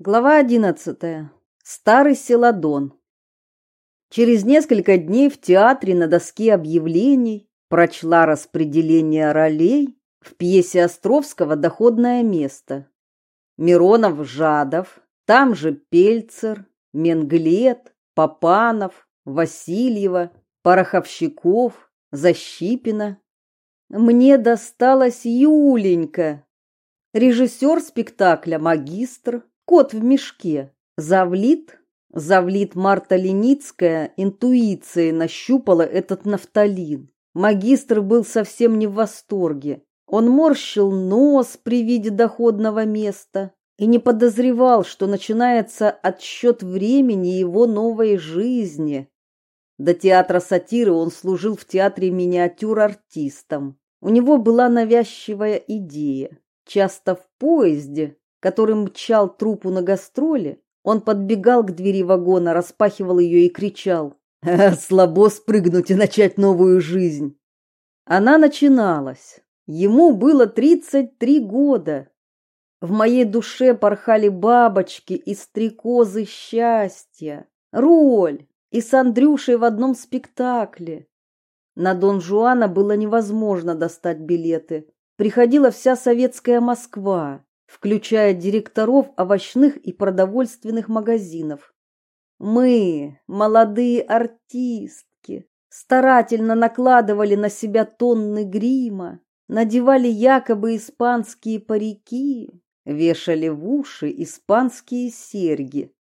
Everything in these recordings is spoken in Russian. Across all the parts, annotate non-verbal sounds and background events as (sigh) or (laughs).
Глава одиннадцатая. Старый Селадон. Через несколько дней в театре на доске объявлений прочла распределение ролей в пьесе Островского «Доходное место». Миронов, Жадов, там же Пельцер, Менглет, Попанов, Васильева, Пороховщиков, Защипина. Мне досталась Юленька, режиссер спектакля «Магистр», Кот в мешке. Завлит, завлит Марта Леницкая интуицией нащупала этот нафталин. Магистр был совсем не в восторге. Он морщил нос при виде доходного места и не подозревал, что начинается отсчет времени его новой жизни. До театра сатиры он служил в театре миниатюр артистом. У него была навязчивая идея. Часто в поезде которым мчал трупу на гастроли, он подбегал к двери вагона, распахивал ее и кричал «Слабо спрыгнуть и начать новую жизнь!» Она начиналась. Ему было тридцать три года. В моей душе порхали бабочки и стрекозы счастья. Роль и с Андрюшей в одном спектакле. На Дон Жуана было невозможно достать билеты. Приходила вся советская Москва включая директоров овощных и продовольственных магазинов. Мы, молодые артистки, старательно накладывали на себя тонны грима, надевали якобы испанские парики, вешали в уши испанские серьги.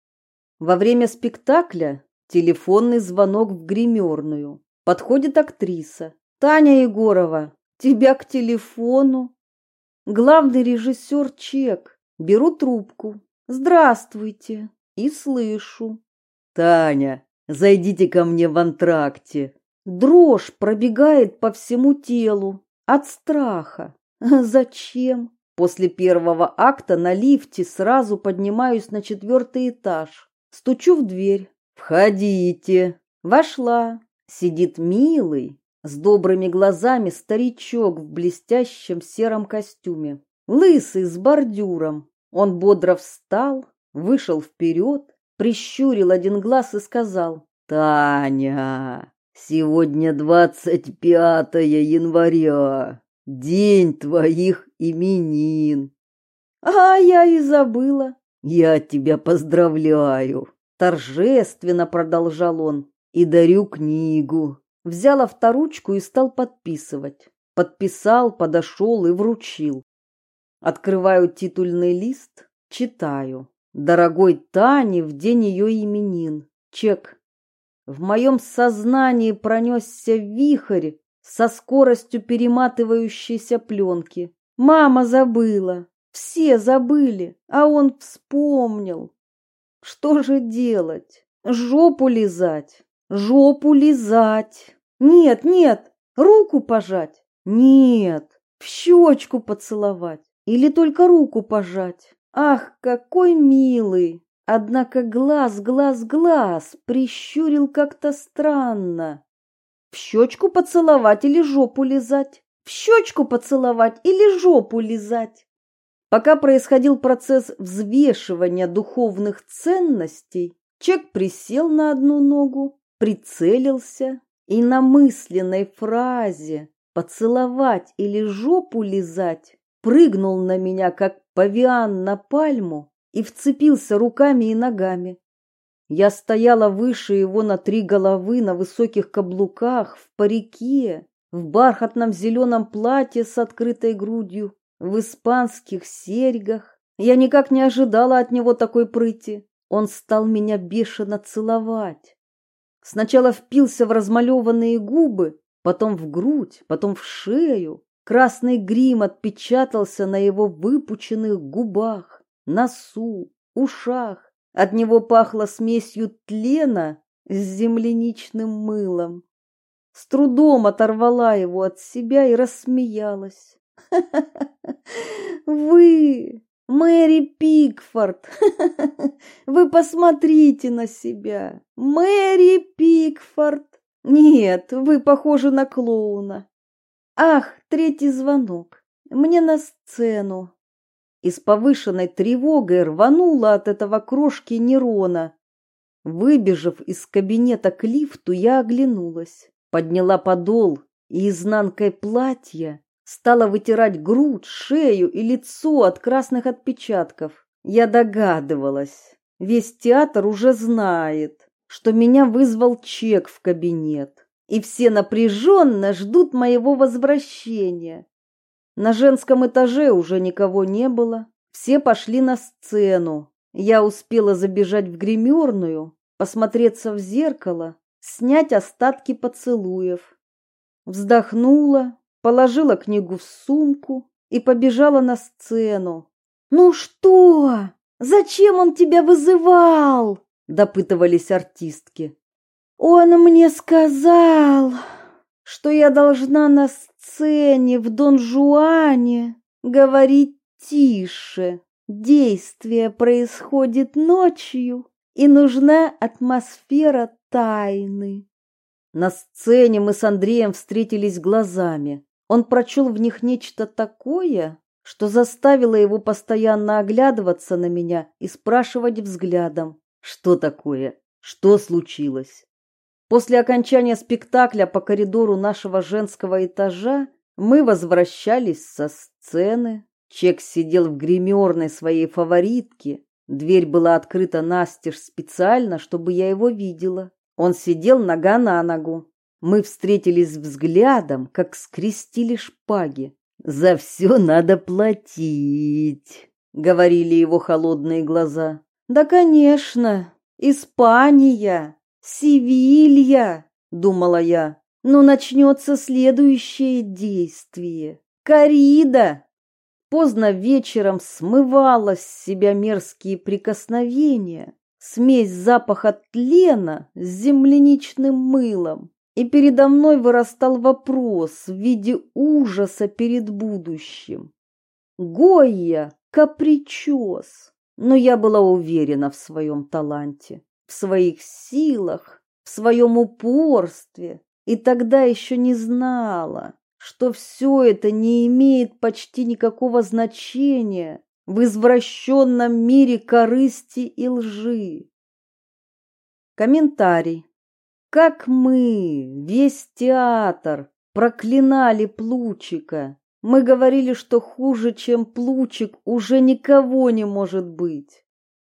Во время спектакля телефонный звонок в гримерную. Подходит актриса. «Таня Егорова, тебя к телефону?» Главный режиссер Чек. Беру трубку. Здравствуйте. И слышу. Таня, зайдите ко мне в антракте. Дрожь пробегает по всему телу. От страха. (laughs) Зачем? После первого акта на лифте сразу поднимаюсь на четвертый этаж. Стучу в дверь. Входите. Вошла. Сидит милый, с добрыми глазами старичок в блестящем сером костюме, лысый с бордюром. Он бодро встал, вышел вперед, прищурил один глаз и сказал «Таня, сегодня двадцать пятое января, день твоих именин». «А я и забыла». «Я тебя поздравляю», — торжественно продолжал он, — «и дарю книгу взял авторучку и стал подписывать. Подписал, подошел и вручил. Открываю титульный лист, читаю. Дорогой Тане в день ее именин. Чек. В моем сознании пронесся вихрь со скоростью перематывающейся пленки. Мама забыла, все забыли, а он вспомнил. Что же делать? Жопу лизать, жопу лизать. Нет, нет, руку пожать. Нет, в щечку поцеловать. Или только руку пожать. Ах, какой милый! Однако глаз, глаз, глаз прищурил как-то странно. В щечку поцеловать или жопу лизать? В щечку поцеловать или жопу лизать? Пока происходил процесс взвешивания духовных ценностей, Чек присел на одну ногу, прицелился и на мысленной фразе «поцеловать или жопу лизать» прыгнул на меня, как павиан на пальму, и вцепился руками и ногами. Я стояла выше его на три головы на высоких каблуках, в парике, в бархатном зеленом платье с открытой грудью, в испанских серьгах. Я никак не ожидала от него такой прыти. Он стал меня бешено целовать. Сначала впился в размалеванные губы, потом в грудь, потом в шею. Красный грим отпечатался на его выпученных губах, носу, ушах. От него пахло смесью тлена с земляничным мылом. С трудом оторвала его от себя и рассмеялась. (laughs) Вы, Мэри Пикфорд, (laughs) вы посмотрите на себя. Мэри Пикфорд. Нет, вы похожи на клоуна. Ах, третий звонок. Мне на сцену. и с повышенной тревогой рванула от этого крошки Нерона. Выбежав из кабинета к лифту, я оглянулась, подняла подол и изнанкой платья стала вытирать грудь, шею и лицо от красных отпечатков. Я догадывалась, весь театр уже знает, что меня вызвал чек в кабинет, и все напряженно ждут моего возвращения. На женском этаже уже никого не было, все пошли на сцену. Я успела забежать в гримерную, посмотреться в зеркало, снять остатки поцелуев. Вздохнула, положила книгу в сумку и побежала на сцену. «Ну что? Зачем он тебя вызывал?» – допытывались артистки. «Он мне сказал, что я должна на сцене в Дон Жуане говорить тише. Действие происходит ночью, и нужна атмосфера тайны. На сцене мы с Андреем встретились глазами. Он прочел в них нечто такое, что заставило его постоянно оглядываться на меня и спрашивать взглядом, что такое, что случилось. После окончания спектакля по коридору нашего женского этажа мы возвращались со сцены. Чек сидел в гримерной своей фаворитки Дверь была открыта настежь специально, чтобы я его видела. Он сидел нога на ногу. Мы встретились взглядом, как скрестили шпаги. «За все надо платить», — говорили его холодные глаза. «Да, конечно, Испания, Севилья», — думала я. «Но начнется следующее действие. Корида, Поздно вечером смывала с себя мерзкие прикосновения, смесь запаха тлена с земляничным мылом. И передо мной вырастал вопрос в виде ужаса перед будущим. Гойя, капричос. Но я была уверена в своем таланте, в своих силах, в своем упорстве, и тогда еще не знала, что все это не имеет почти никакого значения в извращенном мире корысти и лжи. Комментарий. Как мы, весь театр, проклинали Плучика. Мы говорили, что хуже, чем Плучик, уже никого не может быть.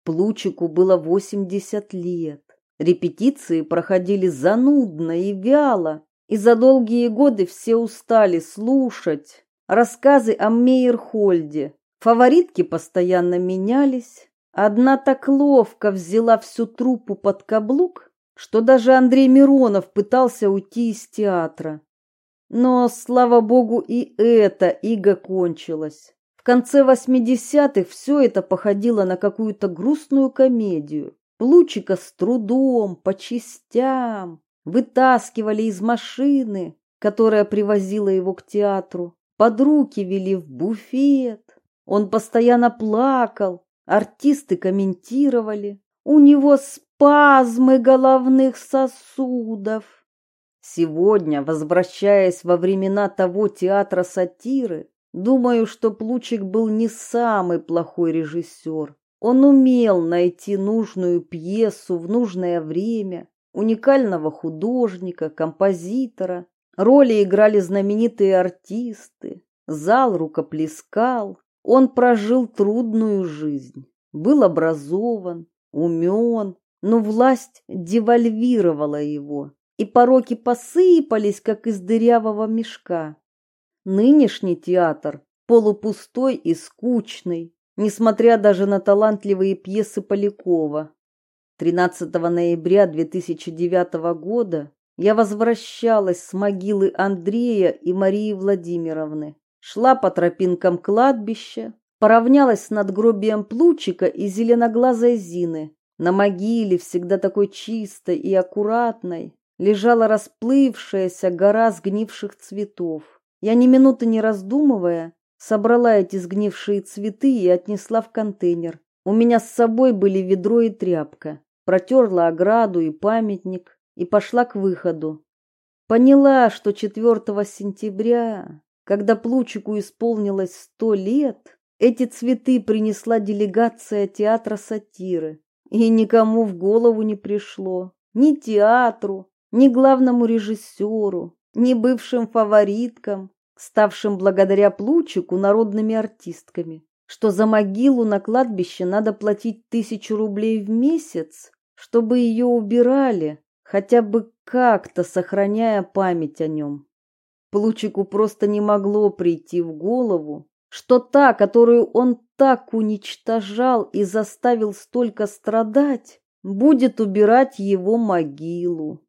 Плучику было 80 лет. Репетиции проходили занудно и вяло, и за долгие годы все устали слушать рассказы о Мейерхольде. Фаворитки постоянно менялись. Одна так ловко взяла всю труппу под каблук, что даже Андрей Миронов пытался уйти из театра. Но, слава богу, и эта ига кончилась. В конце восьмидесятых все это походило на какую-то грустную комедию. Плучика с трудом, по частям, вытаскивали из машины, которая привозила его к театру, под руки вели в буфет. Он постоянно плакал, артисты комментировали. У него спазмы головных сосудов. Сегодня, возвращаясь во времена того театра сатиры, думаю, что Плучик был не самый плохой режиссер. Он умел найти нужную пьесу в нужное время, уникального художника, композитора. Роли играли знаменитые артисты, зал рукоплескал. Он прожил трудную жизнь, был образован, умен, но власть девальвировала его, и пороки посыпались, как из дырявого мешка. Нынешний театр полупустой и скучный, несмотря даже на талантливые пьесы Полякова. 13 ноября 2009 года я возвращалась с могилы Андрея и Марии Владимировны, шла по тропинкам кладбища, поравнялась с надгробием Плучика и зеленоглазой Зины. На могиле, всегда такой чистой и аккуратной, лежала расплывшаяся гора сгнивших цветов. Я ни минуты не раздумывая собрала эти сгнившие цветы и отнесла в контейнер. У меня с собой были ведро и тряпка протерла ограду и памятник и пошла к выходу. Поняла, что 4 сентября, когда Плучику исполнилось сто лет, Эти цветы принесла делегация театра сатиры, и никому в голову не пришло, ни театру, ни главному режиссеру, ни бывшим фавориткам, ставшим благодаря Плучику народными артистками, что за могилу на кладбище надо платить тысячу рублей в месяц, чтобы ее убирали, хотя бы как-то сохраняя память о нем. Плучику просто не могло прийти в голову, что та, которую он так уничтожал и заставил столько страдать, будет убирать его могилу.